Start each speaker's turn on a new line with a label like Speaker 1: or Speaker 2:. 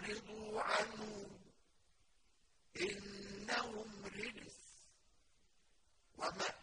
Speaker 1: أعرضوا عنه. إنهم رجس. ومأ